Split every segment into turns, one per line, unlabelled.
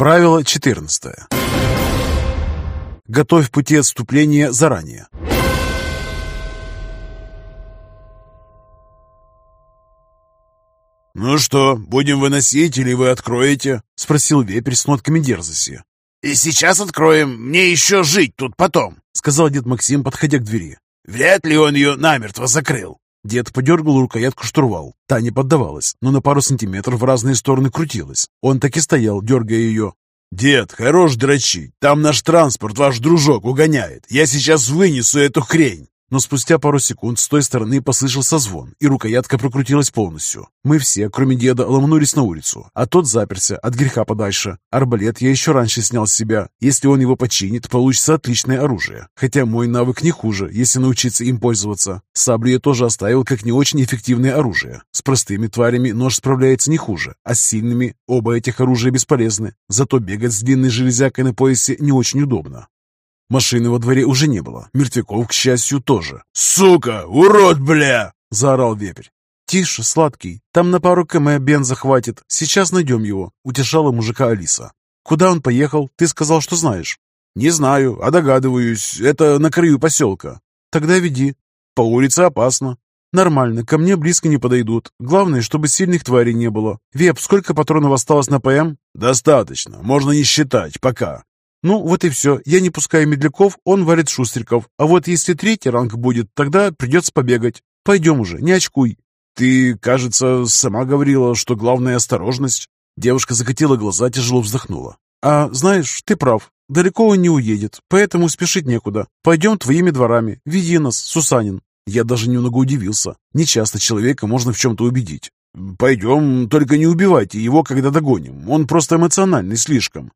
Правило 14. Готовь пути отступления заранее.
«Ну что, будем выносить или вы откроете?»
— спросил вепрь с нотками дерзости.
«И сейчас откроем, мне еще жить тут потом», —
сказал дед Максим, подходя к двери.
«Вряд ли он ее намертво закрыл».
Дед подергал рукоятку штурвал. Та не поддавалась, но на пару сантиметров в разные стороны крутилась. Он так и стоял, дергая ее.
«Дед, хорош дрочить. Там наш транспорт ваш дружок угоняет. Я сейчас вынесу эту хрень».
Но спустя пару секунд с той стороны послышался звон, и рукоятка прокрутилась полностью. Мы все, кроме деда, ломанулись на улицу, а тот заперся от греха подальше. Арбалет я еще раньше снял с себя. Если он его починит, получится отличное оружие. Хотя мой навык не хуже, если научиться им пользоваться. Саблю я тоже оставил как не очень эффективное оружие. С простыми тварями нож справляется не хуже, а с сильными оба этих оружия бесполезны. Зато бегать с длинной железякой на поясе не очень удобно. Машины во дворе уже не было. Мертвяков, к счастью, тоже.
«Сука! Урод, бля!»
— заорал вепрь. «Тише, сладкий. Там на пару км бенза хватит. Сейчас найдем его», — утешала мужика Алиса. «Куда он поехал? Ты сказал, что знаешь».
«Не знаю, а догадываюсь. Это на краю поселка».
«Тогда веди.
По улице опасно».
«Нормально, ко мне близко не подойдут. Главное, чтобы сильных тварей не было. Веп, сколько патронов осталось на ПМ?»
«Достаточно. Можно не считать. Пока».
Ну, вот и все. Я не пускаю медляков, он валит шустриков. А вот если третий ранг будет, тогда придется побегать. Пойдем уже, не очкуй.
Ты, кажется, сама говорила, что главная осторожность.
Девушка закатила глаза, тяжело вздохнула. А знаешь, ты прав. Далеко он не уедет, поэтому спешить некуда. Пойдем твоими дворами. Веди нас, Сусанин. Я даже немного удивился. Нечасто человека можно в чем-то убедить.
«Пойдем, только не убивайте его, когда догоним. Он просто эмоциональный слишком.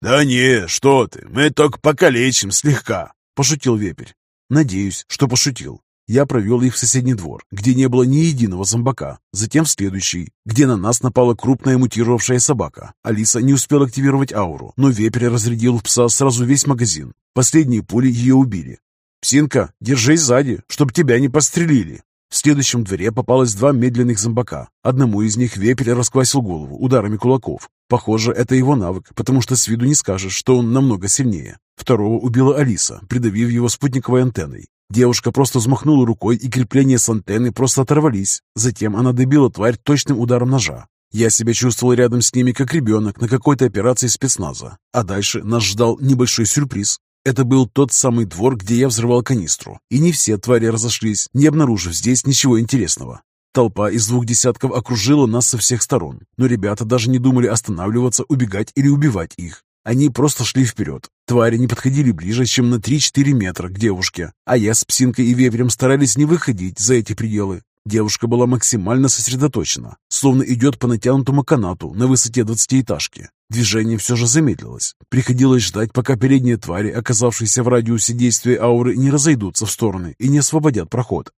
«Да не, что ты, мы только покалечим слегка», — пошутил вепрь.
«Надеюсь, что пошутил. Я провел их в соседний двор, где не было ни единого зомбака, затем в следующий, где на нас напала крупная мутировавшая собака. Алиса не успела активировать ауру, но вепрь разрядил в пса сразу весь магазин. Последние пули ее убили.
«Псинка, держись сзади, чтобы тебя не пострелили!»
В следующем дворе попалось два медленных зомбака. Одному из них вепрь расквасил голову ударами кулаков. Похоже, это его навык, потому что с виду не скажешь, что он намного сильнее. Второго убила Алиса, придавив его спутниковой антенной. Девушка просто взмахнула рукой, и крепления с антенны просто оторвались. Затем она добила тварь точным ударом ножа. Я себя чувствовал рядом с ними, как ребенок на какой-то операции спецназа. А дальше нас ждал небольшой сюрприз. Это был тот самый двор, где я взрывал канистру. И не все твари разошлись, не обнаружив здесь ничего интересного. Толпа из двух десятков окружила нас со всех сторон, но ребята даже не думали останавливаться, убегать или убивать их. Они просто шли вперед. Твари не подходили ближе, чем на 3-4 метра к девушке, а я с псинкой и вепрем старались не выходить за эти пределы. Девушка была максимально сосредоточена, словно идет по натянутому канату на высоте двадцатиэтажки. Движение все же замедлилось. Приходилось ждать, пока передние твари, оказавшиеся в радиусе действия ауры, не разойдутся в стороны и не освободят проход.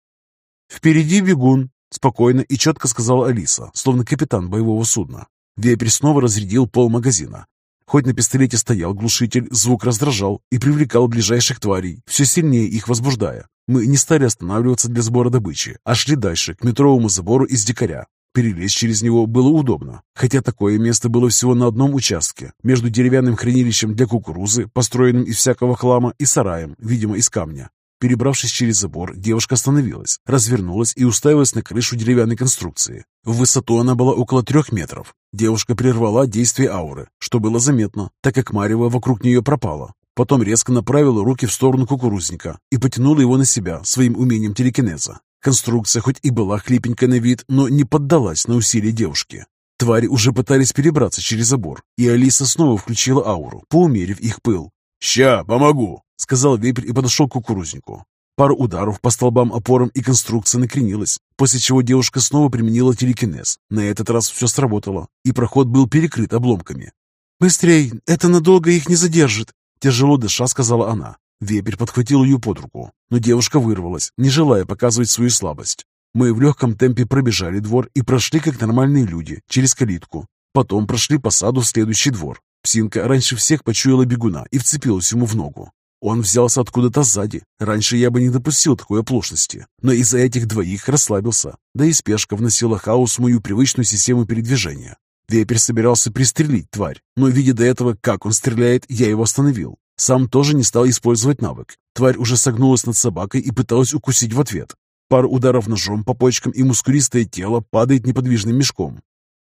«Впереди бегун», — спокойно и четко сказала Алиса, словно капитан боевого судна. Вепрь снова разрядил пол магазина. Хоть на пистолете стоял глушитель, звук раздражал и привлекал ближайших тварей, все сильнее их возбуждая. Мы не стали останавливаться для сбора добычи, а шли дальше, к метровому забору из дикаря. Перелезть через него было удобно, хотя такое место было всего на одном участке, между деревянным хранилищем для кукурузы, построенным из всякого хлама, и сараем, видимо, из камня. Перебравшись через забор, девушка остановилась, развернулась и уставилась на крышу деревянной конструкции. В высоту она была около трех метров. Девушка прервала действие ауры, что было заметно, так как Марева вокруг нее пропала. Потом резко направила руки в сторону кукурузника и потянула его на себя своим умением телекинеза. Конструкция хоть и была хлипенькая на вид, но не поддалась на усилия девушки. Твари уже пытались перебраться через забор, и Алиса снова включила ауру, поумерив их пыл.
«Ща, помогу!»
— сказал вепрь и подошел к кукурузнику. Пару ударов по столбам, опорам, и конструкция накренилась, после чего девушка снова применила телекинез. На этот раз все сработало, и проход был перекрыт обломками. «Быстрей, это надолго их не задержит!» Тяжело дыша, сказала она. Вепрь подхватил ее под руку, но девушка вырвалась, не желая показывать свою слабость. Мы в легком темпе пробежали двор и прошли, как нормальные люди, через калитку. Потом прошли по саду в следующий двор. Псинка раньше всех почуяла бегуна и вцепилась ему в ногу. Он взялся откуда-то сзади. Раньше я бы не допустил такой оплошности, но из-за этих двоих расслабился. Да и спешка вносила хаос в мою привычную систему передвижения. Вепрь собирался пристрелить тварь, но, видя до этого, как он стреляет, я его остановил. Сам тоже не стал использовать навык. Тварь уже согнулась над собакой и пыталась укусить в ответ. Пару ударов ножом по почкам, и мускулистое тело падает неподвижным мешком.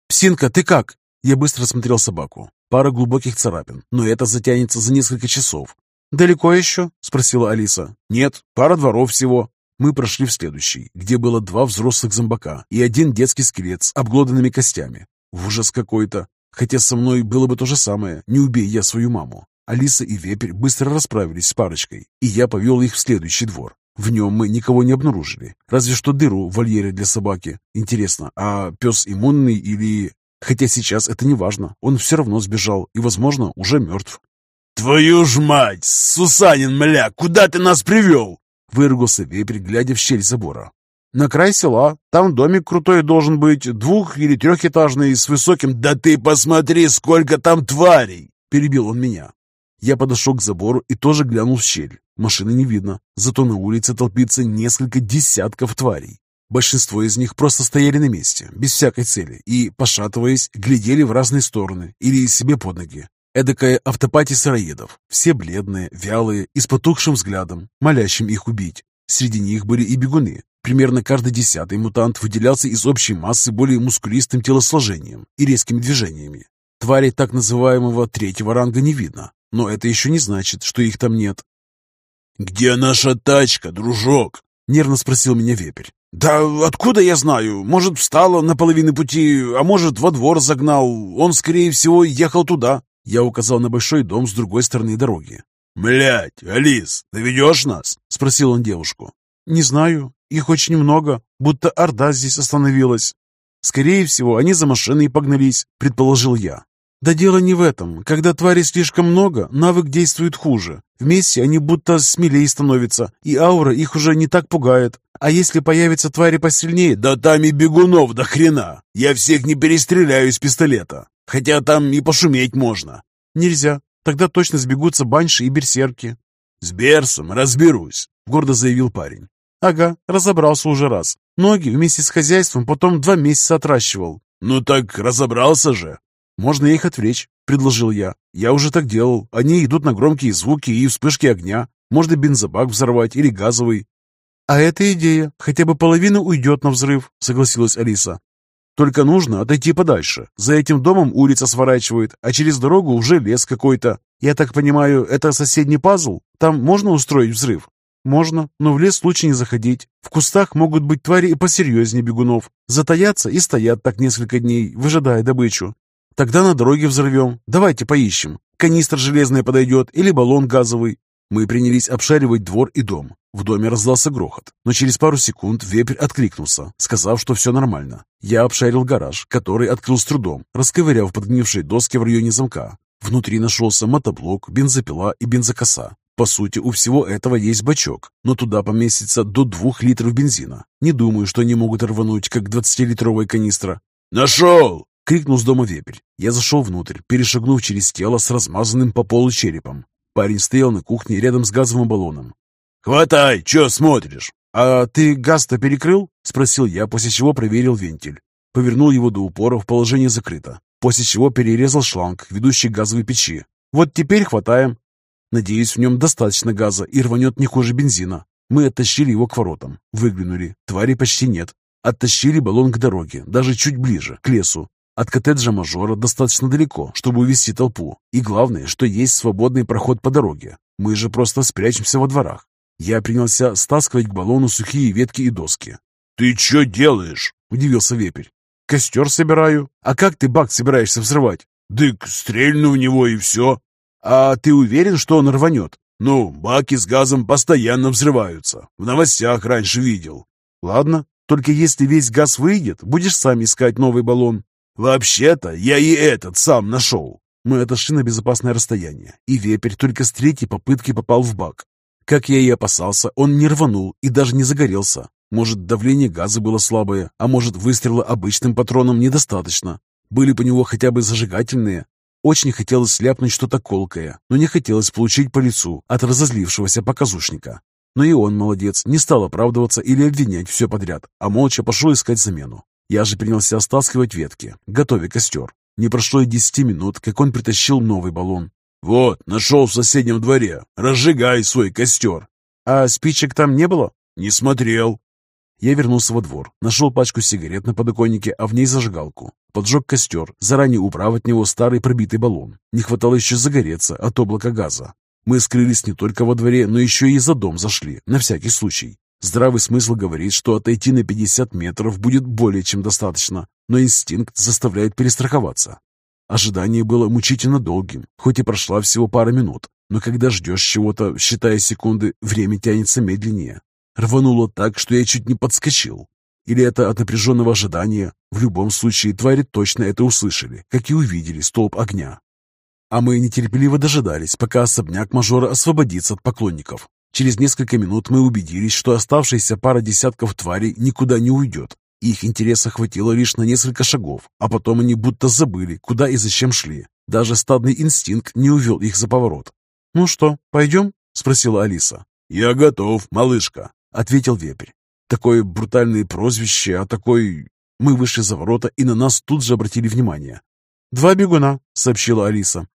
«Псинка, ты как?» Я быстро смотрел собаку. Пара глубоких царапин, но это затянется за несколько часов. «Далеко еще?» — спросила Алиса. «Нет, пара дворов всего». Мы прошли в следующий, где было два взрослых зомбака и один детский скелет с обглоданными костями. Ужас какой-то. Хотя со мной было бы то же самое, не убей я свою маму. Алиса и Вепрь быстро расправились с парочкой, и я повел их в следующий двор. В нем мы никого не обнаружили, разве что дыру в вольере для собаки. Интересно, а пес иммунный или... Хотя сейчас это не важно, он все равно сбежал и, возможно, уже мертв.
«Твою ж мать! Сусанин, мля, куда ты нас привел?»
Выругался вепрь, глядя в щель забора. «На край села. Там домик крутой должен быть, двух- или трехэтажный, с высоким...»
«Да ты посмотри, сколько там тварей!»
Перебил он меня. Я подошел к забору и тоже глянул в щель. Машины не видно, зато на улице толпится несколько десятков тварей. Большинство из них просто стояли на месте, без всякой цели, и, пошатываясь, глядели в разные стороны или себе под ноги. Эдакая автопати сыроедов, все бледные, вялые и с потухшим взглядом, молящим их убить. Среди них были и бегуны. Примерно каждый десятый мутант выделялся из общей массы более мускулистым телосложением и резкими движениями. Тварей так называемого третьего ранга не видно, но это еще не значит, что их там нет.
«Где наша тачка, дружок?»
— нервно спросил меня вепрь.
«Да откуда я знаю? Может, встала на половине пути, а может, во двор загнал. Он, скорее всего, ехал туда».
Я указал на большой дом с другой стороны дороги.
«Блядь, Алис, ты ведешь нас?»
— спросил он девушку. «Не знаю. Их очень много, будто орда здесь остановилась. Скорее всего, они за машиной погнались», — предположил я. «Да дело не в этом. Когда тварей слишком много, навык действует хуже. Вместе они будто смелее становятся, и аура их уже не так пугает. А если появятся твари посильнее,
да там и бегунов до хрена. Я всех не перестреляю из пистолета. Хотя там и пошуметь можно.
Нельзя. Тогда точно сбегутся банши и берсерки.
С берсом разберусь, гордо заявил парень.
Ага, разобрался уже раз. Ноги вместе с хозяйством потом два месяца отращивал.
Ну так разобрался же.
Можно их отвлечь, предложил я. Я уже так делал. Они идут на громкие звуки и вспышки огня. Можно бензобак взорвать или газовый. А эта идея. Хотя бы половина уйдет на взрыв, согласилась Алиса. Только нужно отойти подальше. За этим домом улица сворачивает, а через дорогу уже лес какой-то. Я так понимаю, это соседний пазл? Там можно устроить взрыв? Можно, но в лес лучше не заходить. В кустах могут быть твари и посерьезнее бегунов. Затаятся и стоят так несколько дней, выжидая добычу. Тогда на дороге взорвем. Давайте поищем. Канистр железный подойдет или баллон газовый. Мы принялись обшаривать двор и дом. В доме раздался грохот, но через пару секунд вепрь откликнулся, сказав, что все нормально. Я обшарил гараж, который открыл с трудом, расковыряв подгнившие доски в районе замка. Внутри нашелся мотоблок, бензопила и бензокоса. По сути, у всего этого есть бачок, но туда поместится до двух литров бензина. Не думаю, что они могут рвануть, как 20-литровая канистра.
«Нашел!»
— крикнул с дома вепрь. Я зашел внутрь, перешагнув через тело с размазанным по полу черепом. Парень стоял на кухне рядом с газовым баллоном.
«Хватай, чё смотришь?»
«А ты газ-то перекрыл?» — спросил я, после чего проверил вентиль. Повернул его до упора в положение закрыто, после чего перерезал шланг, ведущий к газовой печи. «Вот теперь хватаем». Надеюсь, в нем достаточно газа и рванет не хуже бензина. Мы оттащили его к воротам, выглянули, твари почти нет. Оттащили баллон к дороге, даже чуть ближе, к лесу. От коттеджа мажора достаточно далеко, чтобы увести толпу. И главное, что есть свободный проход по дороге. Мы же просто спрячемся во дворах. Я принялся стаскивать к баллону сухие ветки и доски.
«Ты что делаешь?»
– удивился вепрь. «Костер собираю. А как ты бак собираешься взрывать?»
«Дык, стрельну в него и все».
«А ты уверен, что он рванет?»
«Ну, баки с газом постоянно взрываются. В новостях раньше видел».
«Ладно, только если весь газ выйдет, будешь сам искать новый баллон».
«Вообще-то я и этот сам нашел».
Мы отошли на безопасное расстояние, и вепрь только с третьей попытки попал в бак. Как я и опасался, он не рванул и даже не загорелся. Может, давление газа было слабое, а может, выстрела обычным патроном недостаточно. Были по него хотя бы зажигательные. Очень хотелось сляпнуть что-то колкое, но не хотелось получить по лицу от разозлившегося показушника. Но и он, молодец, не стал оправдываться или обвинять все подряд, а молча пошел искать замену. Я же принялся стаскивать ветки, готовя костер. Не прошло и десяти минут, как он притащил новый баллон.
«Вот, нашел в соседнем дворе. Разжигай свой костер».
«А спичек там не было?»
«Не смотрел».
Я вернулся во двор, нашел пачку сигарет на подоконнике, а в ней зажигалку. Поджег костер, заранее убрав от него старый пробитый баллон. Не хватало еще загореться от облака газа. Мы скрылись не только во дворе, но еще и за дом зашли, на всякий случай. Здравый смысл говорит, что отойти на 50 метров будет более чем достаточно, но инстинкт заставляет перестраховаться. Ожидание было мучительно долгим, хоть и прошла всего пара минут, но когда ждешь чего-то, считая секунды, время тянется медленнее. Рвануло так, что я чуть не подскочил. Или это от напряженного ожидания? В любом случае, твари точно это услышали, как и увидели столб огня. А мы нетерпеливо дожидались, пока особняк мажора освободится от поклонников. Через несколько минут мы убедились, что оставшаяся пара десятков тварей никуда не уйдет. Их интереса хватило лишь на несколько шагов, а потом они будто забыли, куда и зачем шли. Даже стадный инстинкт не увел их за поворот. «Ну что, пойдем?» — спросила Алиса.
«Я готов, малышка», —
ответил вепрь. Такое брутальное прозвище, а такой... Мы вышли за ворота, и на нас тут же обратили внимание. «Два бегуна», — сообщила Алиса.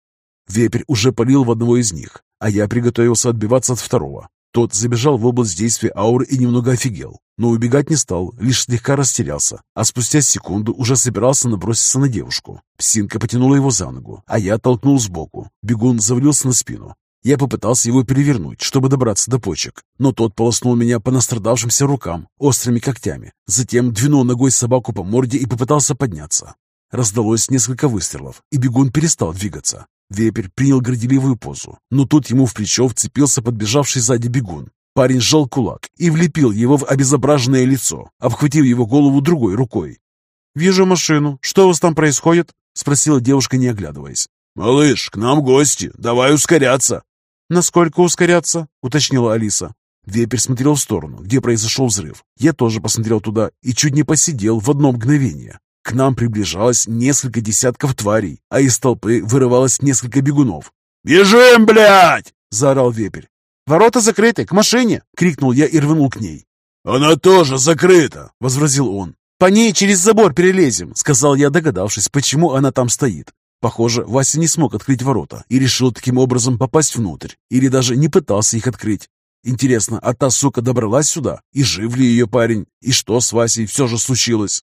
Вепрь уже полил в одного из них, а я приготовился отбиваться от второго. Тот забежал в область действия ауры и немного офигел, но убегать не стал, лишь слегка растерялся, а спустя секунду уже собирался наброситься на девушку. Псинка потянула его за ногу, а я толкнул сбоку. Бегун завалился на спину. Я попытался его перевернуть, чтобы добраться до почек, но тот полоснул меня по настрадавшимся рукам острыми когтями, затем двинул ногой собаку по морде и попытался подняться. Раздалось несколько выстрелов, и бегун перестал двигаться. Вепрь принял горделивую позу, но тут ему в плечо вцепился подбежавший сзади бегун. Парень сжал кулак и влепил его в обезображенное лицо, обхватив его голову другой рукой. «Вижу машину. Что у вас там происходит?» — спросила девушка, не оглядываясь.
«Малыш, к нам гости. Давай ускоряться».
«Насколько ускоряться?» — уточнила Алиса. Вепрь смотрел в сторону, где произошел взрыв. Я тоже посмотрел туда и чуть не посидел в одно мгновение. К нам приближалось несколько десятков тварей, а из толпы вырывалось несколько бегунов.
«Бежим, блядь!»
— заорал вепрь. «Ворота закрыты, к машине!» — крикнул я и рванул к ней.
«Она тоже закрыта!»
— возразил он. «По ней через забор перелезем!» — сказал я, догадавшись, почему она там стоит. Похоже, Вася не смог открыть ворота и решил таким образом попасть внутрь, или даже не пытался их открыть. Интересно, а та сука добралась сюда? И жив ли ее парень? И что с Васей все же случилось?